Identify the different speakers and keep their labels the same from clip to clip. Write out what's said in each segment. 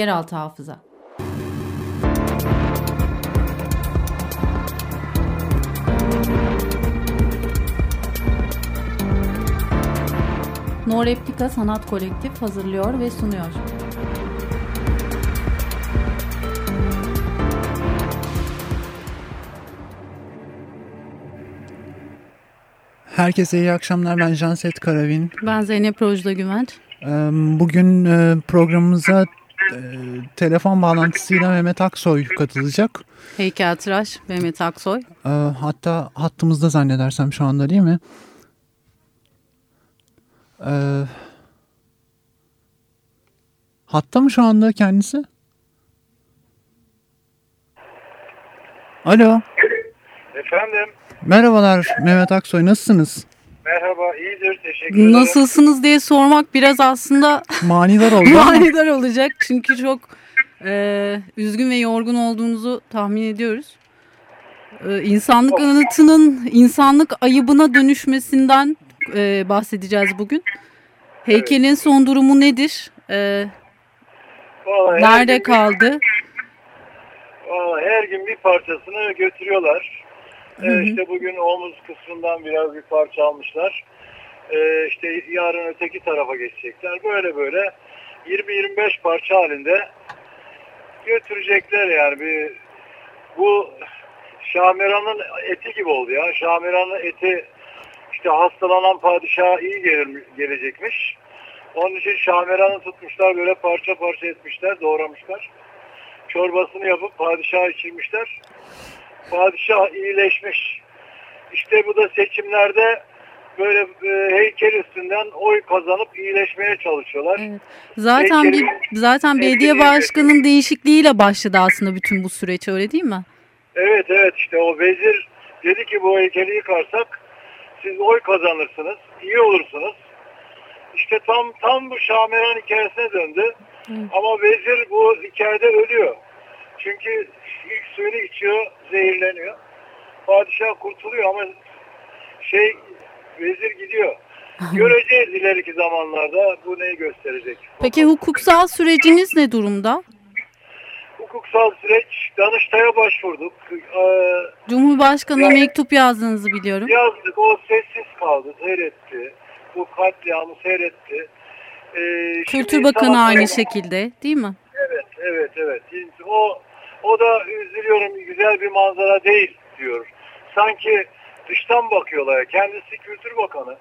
Speaker 1: Yeraltı Hafıza. No Replika Sanat Kolektif hazırlıyor ve sunuyor.
Speaker 2: Herkese iyi akşamlar. Ben Janset Karavin.
Speaker 1: Ben Zeynep Rojda Güvenç.
Speaker 2: Bugün programımıza telefon bağlantısıyla Mehmet Aksoy katılacak.
Speaker 1: Heykeltıraş Mehmet Aksoy.
Speaker 2: Hatta hattımızda zannedersem şu anda değil mi? Hatta mı şu anda kendisi? Alo.
Speaker 3: Efendim.
Speaker 2: Merhabalar Mehmet Aksoy nasılsınız?
Speaker 3: İyidir teşekkür ederim.
Speaker 1: Nasılsınız diye sormak biraz aslında
Speaker 2: manidar oldu.
Speaker 1: manidar olacak çünkü çok e, üzgün ve yorgun olduğunuzu tahmin ediyoruz. E, insanlık anıtının insanlık ayıbına dönüşmesinden e, bahsedeceğiz bugün. Heykelin evet. son durumu nedir? E,
Speaker 3: Vallahi
Speaker 1: nerede kaldı?
Speaker 3: Vallahi her gün bir parçasını götürüyorlar.
Speaker 1: Hı hı.
Speaker 3: Ee, işte bugün omuz kısmından biraz bir parça almışlar. Ee, işte yarın öteki tarafa geçecekler. Böyle böyle 20-25 parça halinde götürecekler yani. Bir, bu Şamiran'ın eti gibi oldu ya. Şamiran'ın eti işte hastalanan padişaha iyi gelir, gelecekmiş. Onun için Şamiran'ı tutmuşlar böyle parça parça etmişler, doğramışlar. Çorbasını yapıp padişaha içirmişler. Padişah iyileşmiş. İşte bu da seçimlerde böyle e, heykel üstünden oy kazanıp iyileşmeye çalışıyorlar.
Speaker 1: Evet. Zaten bir,
Speaker 3: Heykeli-
Speaker 1: zaten belediye başkanının değişikliğiyle başladı aslında bütün bu süreç öyle değil mi?
Speaker 3: Evet evet işte o vezir dedi ki bu heykeli yıkarsak siz oy kazanırsınız, iyi olursunuz. İşte tam tam bu Şamiran hikayesine döndü. Ama vezir bu hikayede ölüyor. Çünkü ilk suyunu içiyor, zehirleniyor. Padişah kurtuluyor ama şey vezir gidiyor. Göreceğiz ileriki zamanlarda bu neyi gösterecek.
Speaker 1: Peki hukuksal süreciniz ne durumda?
Speaker 3: Hukuksal süreç Danıştay'a başvurduk. Ee,
Speaker 1: Cumhurbaşkanı'na
Speaker 3: Yani-
Speaker 1: mektup yazdığınızı biliyorum.
Speaker 3: Yazdık o sessiz kaldı seyretti. Bu katliamı seyretti. Ee,
Speaker 1: Kültür Bakanı aynı şekilde değil mi?
Speaker 3: Evet evet evet. O o da üzülüyorum güzel bir manzara değil diyor. Sanki dıştan bakıyorlar. Kendisi Kültür Bakanı.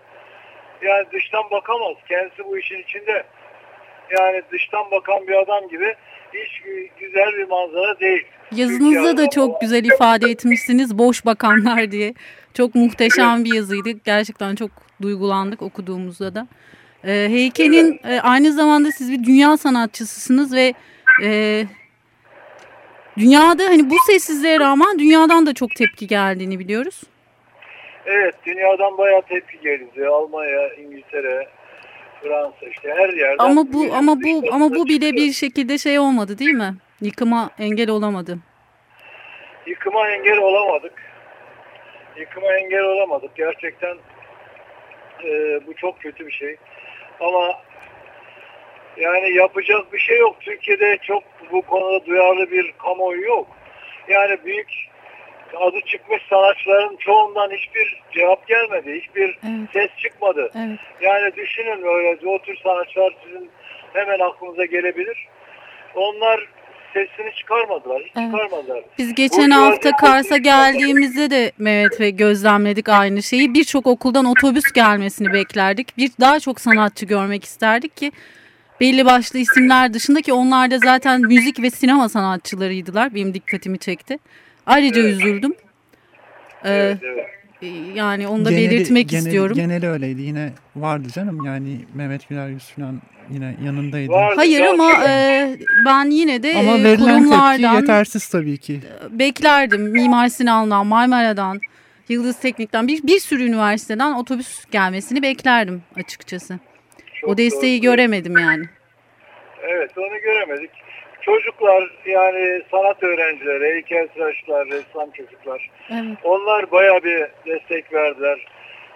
Speaker 3: Yani dıştan bakamaz. Kendisi bu işin içinde. Yani dıştan bakan bir adam gibi hiç güzel bir manzara değil.
Speaker 1: Yazınızda da çok güzel ifade etmişsiniz boş bakanlar diye. Çok muhteşem bir yazıydı. Gerçekten çok duygulandık okuduğumuzda da. Ee, heykelin e, aynı zamanda siz bir dünya sanatçısısınız ve e, dünyada hani bu sessizliğe rağmen dünyadan da çok tepki geldiğini biliyoruz.
Speaker 3: Evet, dünyadan bayağı tepki geldi. Almanya, İngiltere, Fransa işte her yerden.
Speaker 1: Ama bu ama bu ama bu bile
Speaker 3: çıkıyor.
Speaker 1: bir şekilde şey olmadı değil mi? Yıkıma engel olamadı.
Speaker 3: yıkıma engel olamadık. Yıkıma engel olamadık. Gerçekten e, bu çok kötü bir şey. Ama yani yapacak bir şey yok. Türkiye'de çok bu konuda duyarlı bir kamuoyu yok. Yani büyük adı çıkmış sanatçıların çoğundan hiçbir cevap gelmedi. Hiçbir
Speaker 1: Evet.
Speaker 3: ses çıkmadı.
Speaker 1: Evet.
Speaker 3: Yani düşünün öyle o tür sanatçılar sizin hemen aklınıza gelebilir. Onlar sesini çıkarmadılar. Hiç
Speaker 1: Evet.
Speaker 3: çıkarmadılar.
Speaker 1: Biz geçen
Speaker 3: Bu
Speaker 1: hafta Kars'a geldiğimizde de Mehmet ve gözlemledik aynı şeyi. Birçok okuldan otobüs gelmesini beklerdik. Bir daha çok sanatçı görmek isterdik ki belli başlı isimler dışında ki onlar da zaten müzik ve sinema sanatçılarıydılar. Benim dikkatimi çekti. Ayrıca
Speaker 3: Evet.
Speaker 1: üzüldüm. Ee,
Speaker 3: Evet, evet.
Speaker 1: Yani onu da
Speaker 2: Geneli-
Speaker 1: belirtmek
Speaker 2: geneli-
Speaker 1: istiyorum.
Speaker 2: Geneli öyleydi yine vardı canım yani Mehmet Güler Yüz falan yine yanındaydı.
Speaker 3: Vardı,
Speaker 1: Hayır
Speaker 3: vardı.
Speaker 1: ama e, ben yine de
Speaker 2: Ama
Speaker 1: e, kurumlardan
Speaker 2: yetersiz tabii ki.
Speaker 1: beklerdim. Mimar Sinan'dan, Marmara'dan, Yıldız Teknik'ten bir, bir sürü üniversiteden otobüs gelmesini beklerdim açıkçası.
Speaker 3: Çok
Speaker 1: o desteği
Speaker 3: doğru.
Speaker 1: göremedim yani.
Speaker 3: Evet onu göremedik. Çocuklar yani sanat öğrencileri, heykeltıraşlar, ressam çocuklar
Speaker 1: Evet.
Speaker 3: onlar baya bir destek verdiler.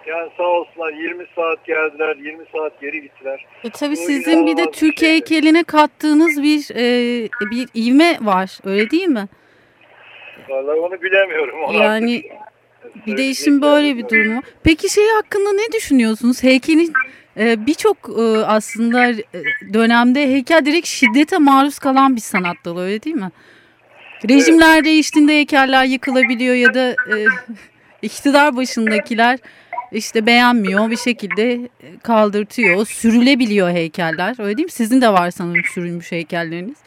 Speaker 3: Yani sağ olsunlar 20 saat geldiler, 20 saat geri gittiler.
Speaker 1: E tabii
Speaker 3: Bu
Speaker 1: sizin bir de
Speaker 3: inanılmaz bir
Speaker 1: Türk
Speaker 3: şeydi.
Speaker 1: heykeline kattığınız bir e, bir ivme var. Öyle değil mi?
Speaker 3: Vallahi onu bilemiyorum. Onu
Speaker 1: Yani
Speaker 3: artık
Speaker 1: Bir de işin böyle bir durumu. Peki şey hakkında ne düşünüyorsunuz? Heykelin birçok e, aslında e, dönemde heykel direkt şiddete maruz kalan bir sanat dalı öyle değil mi? Rejimler değiştiğinde heykeller yıkılabiliyor ya da e, iktidar başındakiler işte beğenmiyor bir şekilde kaldırtıyor. Sürülebiliyor heykeller öyle değil mi? Sizin de var sanırım sürülmüş heykelleriniz.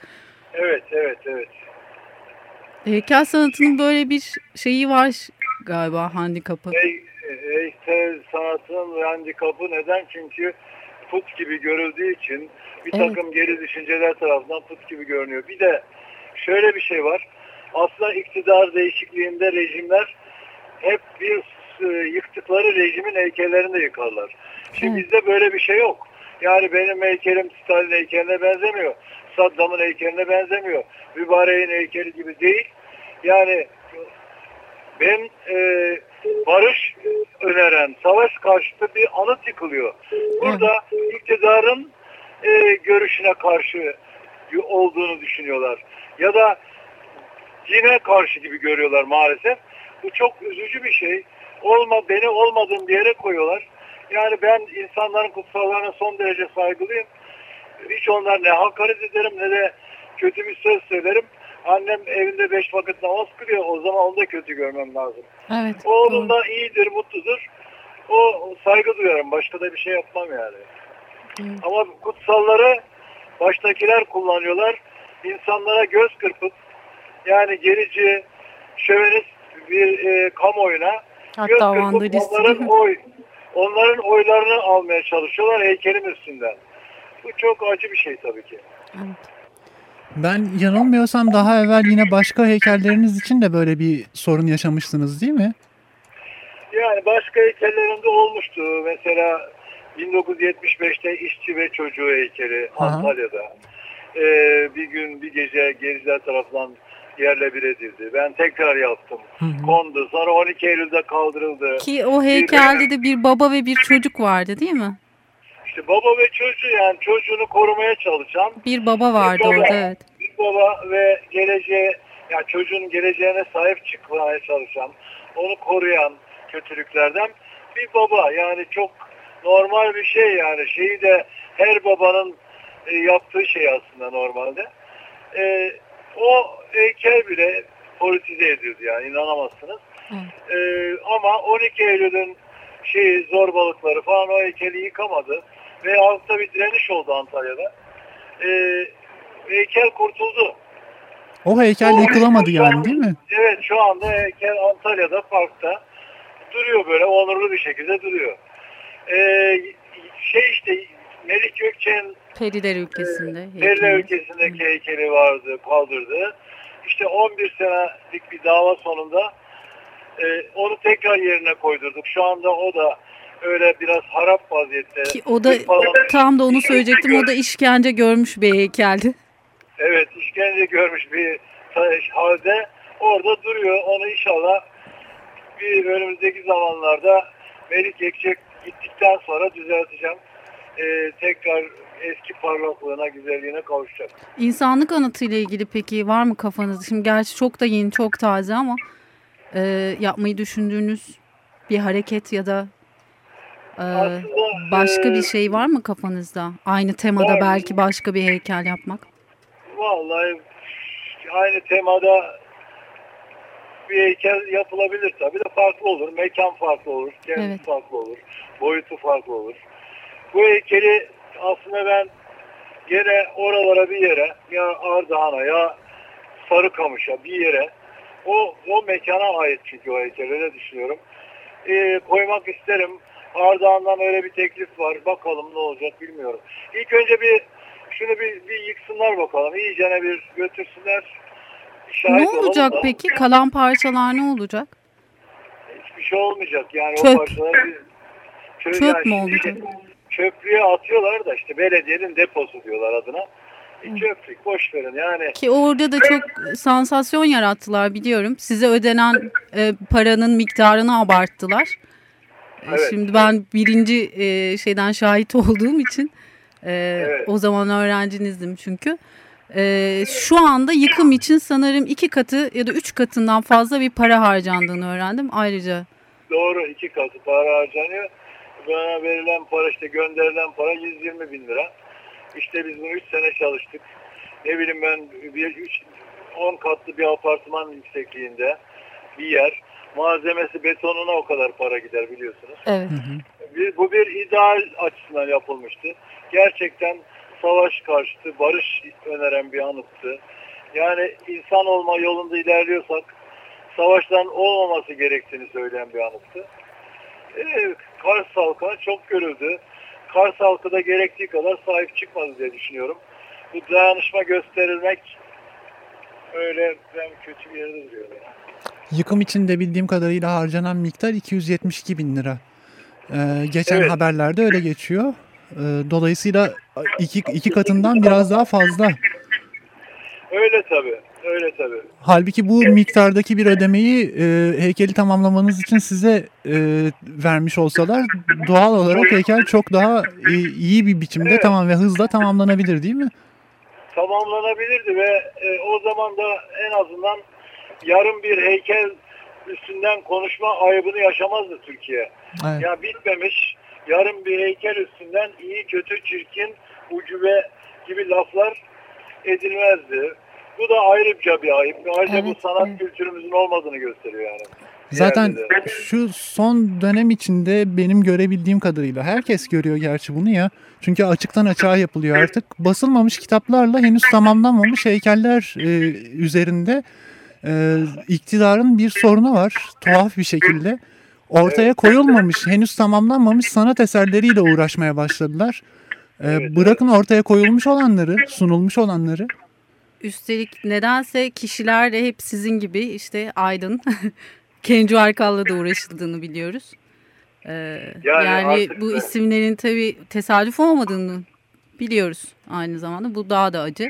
Speaker 3: Evet, evet, evet.
Speaker 1: Heykel sanatının böyle bir şeyi var galiba handikapı.
Speaker 3: Hey, heykel sanatının handikapı neden? Çünkü put gibi görüldüğü için bir
Speaker 1: Evet.
Speaker 3: takım geri düşünceler tarafından put gibi görünüyor. Bir de şöyle bir şey var. Aslında iktidar değişikliğinde rejimler hep bir e, yıktıkları rejimin heykellerini de yıkarlar. Şimdi
Speaker 1: Evet.
Speaker 3: bizde böyle bir şey yok. Yani benim heykelim Stalin heykeline benzemiyor. Saddam'ın heykeline benzemiyor. Mübarek'in heykeli gibi değil. Yani ben e, barış öneren, savaş karşıtı bir anıt yıkılıyor. Burada iktidarın e, görüşüne karşı olduğunu düşünüyorlar. Ya da yine karşı gibi görüyorlar maalesef. Bu çok üzücü bir şey. Olma beni olmadığım bir yere koyuyorlar. Yani ben insanların kutsallarına son derece saygılıyım. Hiç onlar ne hakaret ederim ne de kötü bir söz söylerim. Annem evinde beş vakit namaz kılıyor. O zaman onu da kötü görmem lazım.
Speaker 1: Evet.
Speaker 3: Oğlum da iyidir, mutludur. O saygı duyarım. Başka da bir şey yapmam yani.
Speaker 1: Evet.
Speaker 3: Ama kutsalları baştakiler kullanıyorlar. İnsanlara göz kırpıp yani gerici, şövenist bir e, kamuoyuna göz
Speaker 1: Hatta
Speaker 3: kırpıp
Speaker 1: vandalist.
Speaker 3: onların oy onların oylarını almaya çalışıyorlar heykelin üstünden. Bu çok acı bir şey tabii ki.
Speaker 1: Evet.
Speaker 2: Ben yanılmıyorsam daha evvel yine başka heykelleriniz için de böyle bir sorun yaşamışsınız değil mi?
Speaker 3: Yani başka heykellerinde olmuştu. Mesela 1975'te işçi ve çocuğu heykeli
Speaker 2: Aha.
Speaker 3: Antalya'da. Ee, bir gün bir gece gericiler tarafından yerle bir edildi. Ben tekrar yaptım.
Speaker 2: Hı hı.
Speaker 3: Kondu. Sonra 12 Eylül'de kaldırıldı.
Speaker 1: Ki o heykelde de bir baba ve bir çocuk vardı değil mi?
Speaker 3: İşte baba ve çocuğu yani çocuğunu korumaya çalışan
Speaker 1: Bir baba vardı
Speaker 3: baba.
Speaker 1: orada evet.
Speaker 3: bir baba ve geleceğe yani çocuğun geleceğine sahip çıkmaya çalışan, onu koruyan kötülüklerden bir baba. Yani çok normal bir şey yani. Şeyi de her babanın e, yaptığı şey aslında normalde. E, o heykel bile politize edildi yani inanamazsınız. E, ama 12 Eylül'ün şeyi zorbalıkları falan o heykeli yıkamadı. Ve halkta bir direniş oldu Antalya'da. E, heykel kurtuldu.
Speaker 2: O heykel yıkılamadı yani değil mi?
Speaker 3: Evet şu anda heykel Antalya'da parkta duruyor böyle onurlu bir şekilde duruyor. Ee, şey işte Melik Gökçe'nin
Speaker 1: Periler ülkesinde.
Speaker 3: Bella
Speaker 1: heykeli.
Speaker 3: ülkesindeki heykeli vardı kaldırdı. İşte 11 senelik bir dava sonunda e, onu tekrar yerine koydurduk. Şu anda o da öyle biraz harap vaziyette.
Speaker 1: Ki o da tam da onu söyleyecektim. O da işkence görmüş bir heykeldi.
Speaker 3: Evet işkence görmüş bir halde orada duruyor. Onu inşallah bir önümüzdeki zamanlarda Melik Ekçek gittikten sonra düzelteceğim. Ee, tekrar eski parlaklığına, güzelliğine kavuşacak.
Speaker 1: İnsanlık anıtıyla ilgili peki var mı kafanızda? Şimdi gerçi çok da yeni, çok taze ama e, yapmayı düşündüğünüz bir hareket ya da e,
Speaker 3: Aslında,
Speaker 1: başka
Speaker 3: e,
Speaker 1: bir şey var mı kafanızda? Aynı temada
Speaker 3: var.
Speaker 1: belki başka bir heykel yapmak.
Speaker 3: Vallahi aynı temada bir heykel yapılabilir tabii de farklı olur. Mekan farklı olur, kendisi
Speaker 1: Evet.
Speaker 3: farklı olur, boyutu farklı olur. Bu heykeli aslında ben gene oralara bir yere ya Ardahan'a ya Sarıkamış'a bir yere o, o mekana ait çünkü o heykel öyle düşünüyorum. Ee, koymak isterim. Ardahan'dan öyle bir teklif var. Bakalım ne olacak bilmiyorum. İlk önce bir şunu bir, bir yıksınlar bakalım. İyicene bir götürsünler. Şahit
Speaker 1: Ne olacak
Speaker 3: da
Speaker 1: peki? Kalan parçalar ne olacak?
Speaker 3: Hiçbir şey olmayacak. Yani
Speaker 1: Çöp.
Speaker 3: o çöp,
Speaker 1: Çöp
Speaker 3: yani
Speaker 1: mü olacak?
Speaker 3: Çöplüğe atıyorlar da işte belediyenin deposu diyorlar adına. E, çöplük boş verin yani.
Speaker 1: Ki orada da çok sansasyon yarattılar biliyorum. Size ödenen e, paranın miktarını abarttılar.
Speaker 3: Evet.
Speaker 1: Şimdi ben birinci e, şeyden şahit olduğum için e,
Speaker 3: Evet.
Speaker 1: o zaman öğrencinizdim çünkü. E, şu anda yıkım için sanırım iki katı ya da üç katından fazla bir para harcandığını öğrendim. Ayrıca
Speaker 3: Doğru iki katı para harcanıyor. Bana verilen para işte gönderilen para 120 bin lira. İşte biz bunu 3 sene çalıştık. Ne bileyim ben bir 3 10 katlı bir apartman yüksekliğinde bir yer. Malzemesi betonuna o kadar para gider biliyorsunuz.
Speaker 1: evet.
Speaker 3: Bir- bu bir ideal açısından yapılmıştı. Gerçekten savaş karşıtı, barış öneren bir anıttı. Yani insan olma yolunda ilerliyorsak savaştan olmaması gerektiğini söyleyen bir anıttı. Ee, Kars halkına çok görüldü. Kars halkı da gerektiği kadar sahip çıkmadı diye düşünüyorum. Bu dayanışma gösterilmek öyle ben kötü bir yerde duruyor. yani.
Speaker 2: Yıkım için de bildiğim kadarıyla harcanan miktar 272 bin lira. Ee, geçen
Speaker 3: Evet.
Speaker 2: haberlerde öyle geçiyor. Ee, dolayısıyla iki, iki katından biraz daha fazla.
Speaker 3: Öyle tabii. Öyle tabii.
Speaker 2: Halbuki bu miktardaki bir ödemeyi e, heykeli tamamlamanız için size e, vermiş olsalar doğal olarak heykel çok daha e, iyi bir biçimde
Speaker 3: Evet.
Speaker 2: tamam ve hızla tamamlanabilir değil mi?
Speaker 3: tamamlanabilirdi ve e, o zaman da en azından yarım bir heykel üstünden konuşma ayıbını yaşamazdı Türkiye.
Speaker 2: Evet.
Speaker 3: Ya bitmemiş yarım bir heykel üstünden iyi, kötü, çirkin, ucube gibi laflar edilmezdi. Bu da ayrıca bir ayıp. Ayrıca bu
Speaker 1: Evet,
Speaker 3: sanat
Speaker 1: evet.
Speaker 3: kültürümüzün olmadığını gösteriyor yani.
Speaker 2: Zaten şu son dönem içinde benim görebildiğim kadarıyla herkes görüyor gerçi bunu ya. Çünkü açıktan açığa yapılıyor artık. Basılmamış kitaplarla henüz tamamlanmamış heykeller e, üzerinde e, iktidarın bir sorunu var tuhaf bir şekilde. Ortaya koyulmamış, henüz tamamlanmamış sanat eserleriyle uğraşmaya başladılar. E, bırakın ortaya koyulmuş olanları, sunulmuş olanları.
Speaker 1: Üstelik nedense kişiler de hep sizin gibi işte Aydın, Kenco Arkal'la da uğraşıldığını biliyoruz. Ee,
Speaker 3: Yani
Speaker 1: yani bu
Speaker 3: da-
Speaker 1: isimlerin tabii tesadüf olmadığını biliyoruz aynı zamanda. Bu daha da acı.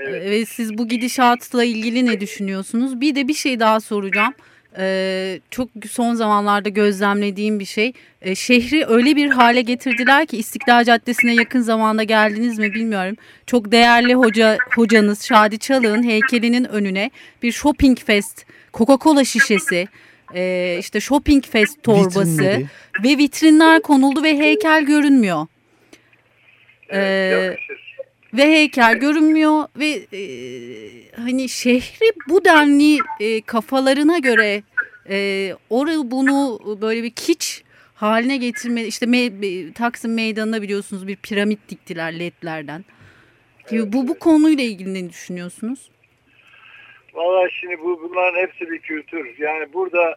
Speaker 3: Evet.
Speaker 1: Ve siz bu gidişatla ilgili ne düşünüyorsunuz? Bir de bir şey daha soracağım. Ee, çok son zamanlarda gözlemlediğim bir şey. Ee, şehri öyle bir hale getirdiler ki İstiklal Caddesi'ne yakın zamanda geldiniz mi bilmiyorum. Çok değerli hoca hocanız Şadi Çalık'ın heykelinin önüne bir shopping fest, Coca-Cola şişesi, e, işte shopping fest torbası
Speaker 2: Vitrinleri.
Speaker 1: ve vitrinler konuldu ve heykel görünmüyor.
Speaker 3: Evet,
Speaker 1: Ee. Ve heykel görünmüyor ve e, hani şehri bu denli e, kafalarına göre e, orayı bunu böyle bir kiç haline getirme işte me, be- Taksim Meydanı'na biliyorsunuz bir piramit diktiler ledlerden. Gibi bu bu konuyla ilgili ne düşünüyorsunuz?
Speaker 3: Valla şimdi bu bunların hepsi bir kültür. Yani burada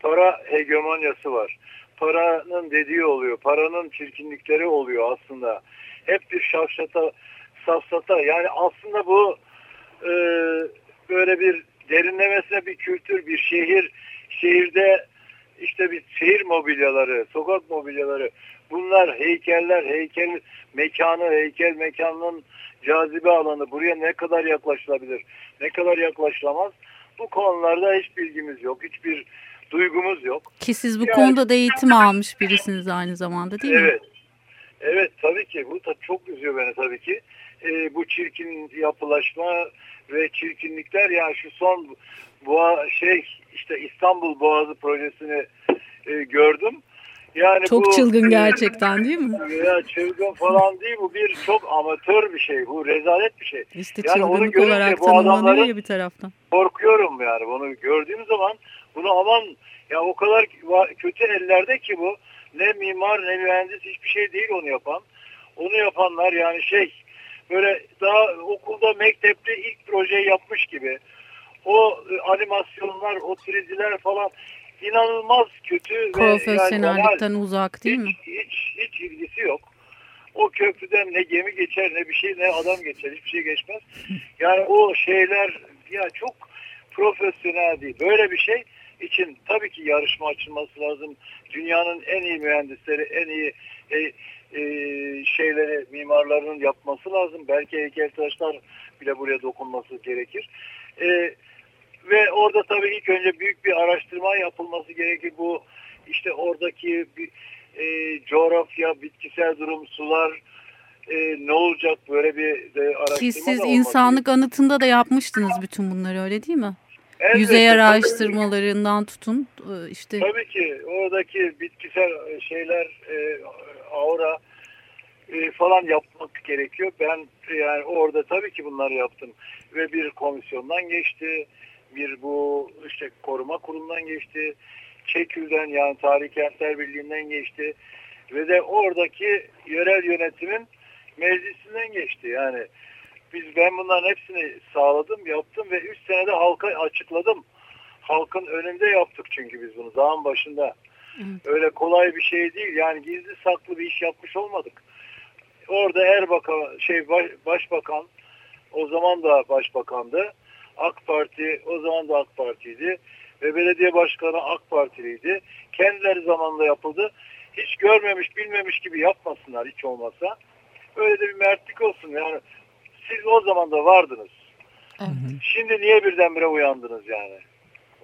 Speaker 3: para hegemonyası var. Paranın dediği oluyor. Paranın çirkinlikleri oluyor aslında. Hep bir şafşata, safsata. Yani aslında bu e, böyle bir derinlemesine bir kültür, bir şehir. Şehirde işte bir şehir mobilyaları, sokak mobilyaları. Bunlar heykeller, heykel mekanı, heykel mekanının cazibe alanı. Buraya ne kadar yaklaşılabilir, ne kadar yaklaşılamaz. Bu konularda hiç bilgimiz yok, hiçbir duygumuz yok.
Speaker 1: Ki siz bu
Speaker 3: Yani-
Speaker 1: konuda da eğitim almış birisiniz aynı zamanda değil mi?
Speaker 3: Evet. Evet tabii ki bu da çok üzüyor beni tabii ki. Ee, bu çirkin yapılaşma ve çirkinlikler yani şu son boğa şey işte İstanbul Boğazı projesini e, gördüm. Yani
Speaker 1: Çok
Speaker 3: bu,
Speaker 1: çılgın
Speaker 3: e,
Speaker 1: gerçekten değil mi?
Speaker 3: Ya çılgın falan değil bu bir çok amatör bir şey bu rezalet bir şey.
Speaker 1: İşte
Speaker 3: Yani onu görünce
Speaker 1: olarak
Speaker 3: bu
Speaker 1: tanımlanıyor ya bir taraftan.
Speaker 3: korkuyorum yani bunu gördüğüm zaman bunu aman ya o kadar kötü ellerde ki bu ne mimar ne mühendis hiçbir şey değil onu yapan. Onu yapanlar yani şey böyle daha okulda mektepte ilk projeyi yapmış gibi o e, animasyonlar o 3D'ler falan inanılmaz kötü ve yani
Speaker 1: Profesyonellikten uzak değil mi?
Speaker 3: hiç, hiç, hiç ilgisi yok. O köprüden ne gemi geçer ne bir şey ne adam geçer hiçbir şey geçmez. Yani o şeyler ya çok profesyonel değil. Böyle bir şey için tabii ki yarışma açılması lazım. Dünyanın en iyi mühendisleri, en iyi e, e, şeyleri, mimarların yapması lazım. Belki heykeltıraşlar bile buraya dokunması gerekir. E, ve orada tabii ilk önce büyük bir araştırma yapılması gerekir. Bu işte oradaki bir, e, coğrafya, bitkisel durum, sular e, ne olacak böyle bir de araştırma
Speaker 1: Ki siz insanlık anıtında da yapmıştınız bütün bunları öyle değil mi?
Speaker 3: Elbette,
Speaker 1: Yüzey araştırmalarından tutun e, işte
Speaker 3: Tabii ki oradaki bitkisel şeyler, e, aura e, falan yapmak gerekiyor. Ben yani orada tabii ki bunları yaptım ve bir komisyondan geçti, bir bu işte koruma kurulundan geçti, Çekül'den yani Tarih Kentler Birliği'nden geçti ve de oradaki yerel yönetimin meclisinden geçti. Yani biz ben bunların hepsini sağladım, yaptım ve 3 senede halka açıkladım. Halkın önünde yaptık çünkü biz bunu dağın başında. Öyle kolay bir şey değil. Yani gizli saklı bir iş yapmış olmadık. Orada Erbakan, şey baş- başbakan, o zaman da başbakandı. AK Parti, o zaman da AK Parti'ydi. Ve belediye başkanı AK Partiliydi. Kendileri zamanında yapıldı. Hiç görmemiş, bilmemiş gibi yapmasınlar hiç olmasa. Öyle de bir mertlik olsun. Yani zaman da vardınız. Şimdi niye birdenbire uyandınız yani?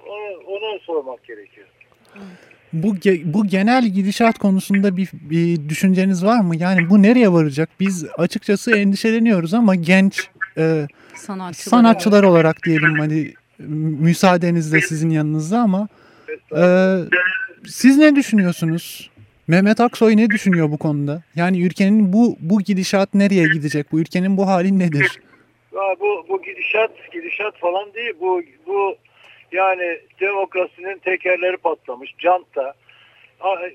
Speaker 3: Onu, onu sormak gerekiyor.
Speaker 2: Bu bu genel gidişat konusunda bir, bir düşünceniz var mı? Yani bu nereye varacak? Biz açıkçası endişeleniyoruz ama genç e,
Speaker 1: sanatçılar.
Speaker 2: sanatçılar olarak diyelim hani müsaadenizle sizin yanınızda ama e, siz ne düşünüyorsunuz? Mehmet Aksoy ne düşünüyor bu konuda? Yani ülkenin bu bu gidişat nereye gidecek? Bu ülkenin bu hali nedir?
Speaker 3: Ya bu bu gidişat gidişat falan değil. Bu bu yani demokrasinin tekerleri patlamış. Canta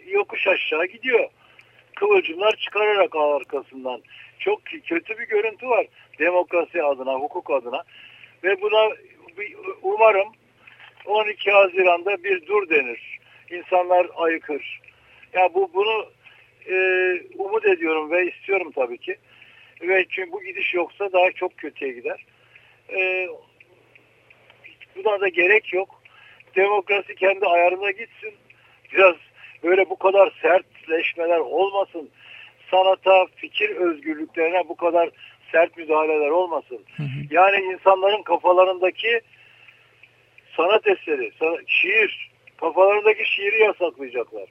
Speaker 3: yokuş aşağı gidiyor. Kıvılcımlar çıkararak arkasından. Çok kötü bir görüntü var. Demokrasi adına, hukuk adına. Ve buna umarım 12 Haziran'da bir dur denir. İnsanlar ayıkır. Ya bu bunu e, umut ediyorum ve istiyorum tabii ki. Ve çünkü bu gidiş yoksa daha çok kötüye gider. Ee, buna da gerek yok. Demokrasi kendi ayarına gitsin. Biraz böyle bu kadar sertleşmeler olmasın. Sanata, fikir özgürlüklerine bu kadar sert müdahaleler olmasın. Yani insanların kafalarındaki sanat eseri, şiir, kafalarındaki şiiri yasaklayacaklar.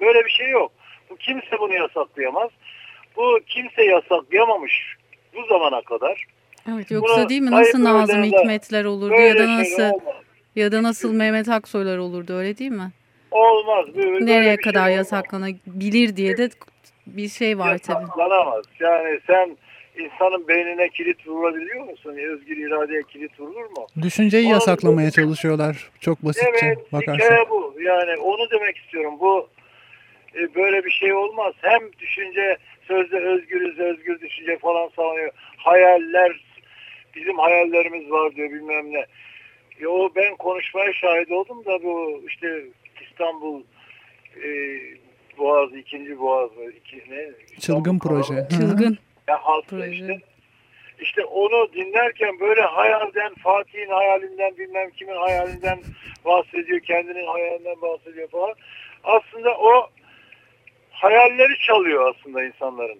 Speaker 3: Böyle bir şey yok. Bu kimse bunu yasaklayamaz. Bu kimse yasaklayamamış bu zamana kadar.
Speaker 1: Evet, yoksa
Speaker 3: Buna
Speaker 1: değil mi nasıl Nazım Hikmetler olurdu
Speaker 3: Böyle
Speaker 1: ya da
Speaker 3: şey
Speaker 1: nasıl
Speaker 3: olmaz.
Speaker 1: ya da nasıl Mehmet Aksoylar olurdu öyle değil mi?
Speaker 3: Olmaz. Böyle, böyle
Speaker 1: Nereye
Speaker 3: bir şey
Speaker 1: kadar
Speaker 3: olmaz.
Speaker 1: yasaklanabilir diye de bir şey var tabii.
Speaker 3: Yasaklanamaz. Yani sen insanın beynine kilit vurabiliyor musun? Özgür iradeye kilit vurulur mu?
Speaker 2: Düşünceyi
Speaker 3: Olabilir.
Speaker 2: yasaklamaya çalışıyorlar çok basitçe
Speaker 3: Evet,
Speaker 2: bakarsan.
Speaker 3: hikaye bu. Yani onu demek istiyorum. Bu e, böyle bir şey olmaz. Hem düşünce, sözde özgürüz, özgür düşünce falan savunuyor. Hayaller, bizim hayallerimiz var diyor bilmem ne. Ya o ben konuşmaya şahit oldum da bu işte İstanbul e, Boğaz, ikinci Boğaz mı? İki, ne?
Speaker 2: Çılgın
Speaker 3: İstanbul
Speaker 2: proje.
Speaker 3: Kanalı.
Speaker 1: Çılgın
Speaker 3: Ya halkla
Speaker 1: proje.
Speaker 3: işte. İşte onu dinlerken böyle hayalden, Fatih'in hayalinden bilmem kimin hayalinden bahsediyor, kendinin hayalinden bahsediyor falan. Aslında o hayalleri çalıyor aslında insanların.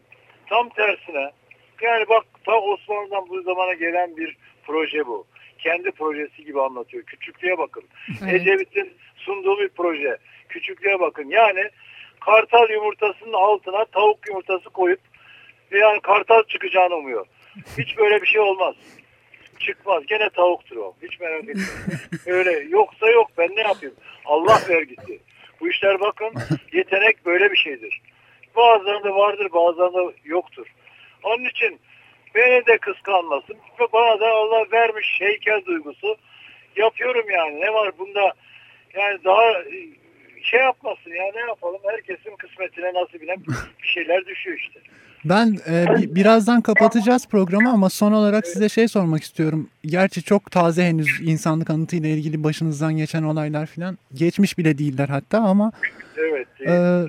Speaker 3: Tam tersine. Yani bak ta Osmanlı'dan bu zamana gelen bir proje bu. Kendi projesi gibi anlatıyor. Küçüklüğe bakın.
Speaker 1: Evet.
Speaker 3: Ecevit'in sunduğu bir proje. Küçüklüğe bakın. Yani kartal yumurtasının altına tavuk yumurtası koyup yani kartal çıkacağını umuyor. Hiç böyle bir şey olmaz. Çıkmaz. Gene tavuktur o. Hiç merak etme. Öyle yoksa yok. Ben ne yapayım? Allah vergisi. Bu işler bakın yetenek böyle bir şeydir. Bazılarında vardır bazılarında yoktur. Onun için beni de kıskanmasın. Bana da Allah vermiş heykel duygusu. Yapıyorum yani. Ne var bunda yani daha e, şey yapmasın ya ne yapalım herkesin kısmetine nasibine bir şeyler düşüyor işte.
Speaker 2: Ben e, bi- birazdan kapatacağız programı ama son olarak size şey sormak istiyorum. Gerçi çok taze henüz insanlık anıtı ile ilgili başınızdan geçen olaylar falan. Geçmiş bile değiller hatta ama
Speaker 3: Evet.
Speaker 2: e, e,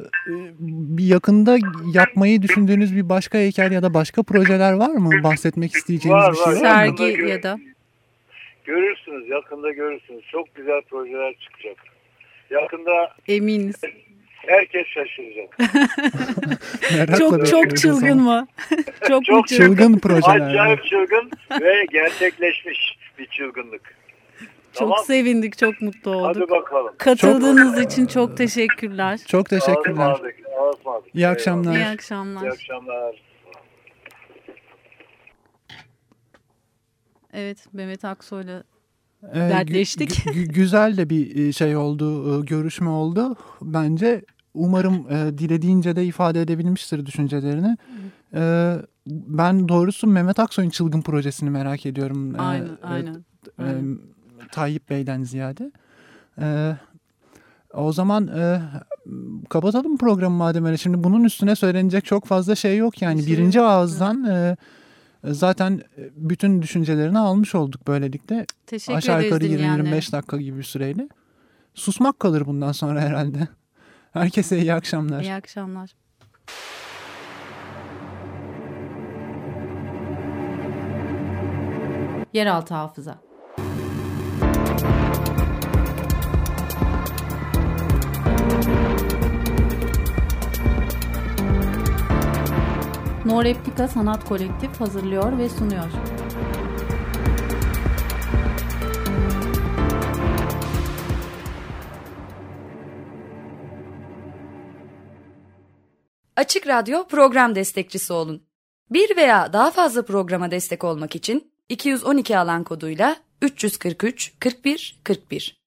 Speaker 2: bir yakında yapmayı düşündüğünüz bir başka heykel ya da başka projeler var mı? Bahsetmek isteyeceğiniz
Speaker 3: Var,
Speaker 2: bir şey
Speaker 3: var.
Speaker 2: var mı?
Speaker 1: sergi ya da
Speaker 3: Görürsünüz yakında görürsünüz. Çok güzel projeler çıkacak. Yakında
Speaker 1: eminiz.
Speaker 3: Herkes şaşıracak.
Speaker 1: Çok çok çılgın mı? çok
Speaker 3: Çok
Speaker 1: çılgın?
Speaker 2: Çılgın projeler.
Speaker 3: Acayip çılgın ve gerçekleşmiş bir çılgınlık.
Speaker 1: Çok
Speaker 3: Tamam.
Speaker 1: sevindik, çok mutlu olduk.
Speaker 3: Hadi bakalım.
Speaker 1: Katıldığınız için çok teşekkürler.
Speaker 2: Çok teşekkürler.
Speaker 3: Ağzı ağzı- ağzı ağzı.
Speaker 2: İyi akşamlar.
Speaker 1: İyi
Speaker 3: İyi
Speaker 1: akşamlar.
Speaker 3: akşamlar.
Speaker 1: Evet, Mehmet Aksoy'la Dertleştik.
Speaker 2: gü- gü- güzel de bir e, şey oldu, e, görüşme oldu. Bence umarım e, dilediğince de ifade edebilmiştir düşüncelerini. E, ben doğrusu Mehmet Aksoy'un çılgın projesini merak ediyorum. E,
Speaker 1: aynen,
Speaker 2: e,
Speaker 1: aynen.
Speaker 2: e,
Speaker 1: aynen.
Speaker 2: Tayyip Bey'den ziyade. E, o zaman e, kapatalım programı madem öyle. Şimdi bunun üstüne söylenecek çok fazla şey yok. Yani
Speaker 1: şey
Speaker 2: birinci ağızdan e, zaten bütün düşüncelerini almış olduk böylelikle.
Speaker 1: Teşekkür
Speaker 2: Aşağı yukarı
Speaker 1: dinleyenlere.
Speaker 2: 20-25 dakika gibi bir süreyle. Susmak kalır bundan sonra herhalde. Herkese iyi akşamlar.
Speaker 1: İyi akşamlar. Yeraltı hafıza. No Replika Sanat Kolektif hazırlıyor ve sunuyor.
Speaker 4: Açık Radyo program destekçisi olun. Bir veya daha fazla programa destek olmak için 212 alan koduyla 343 41 41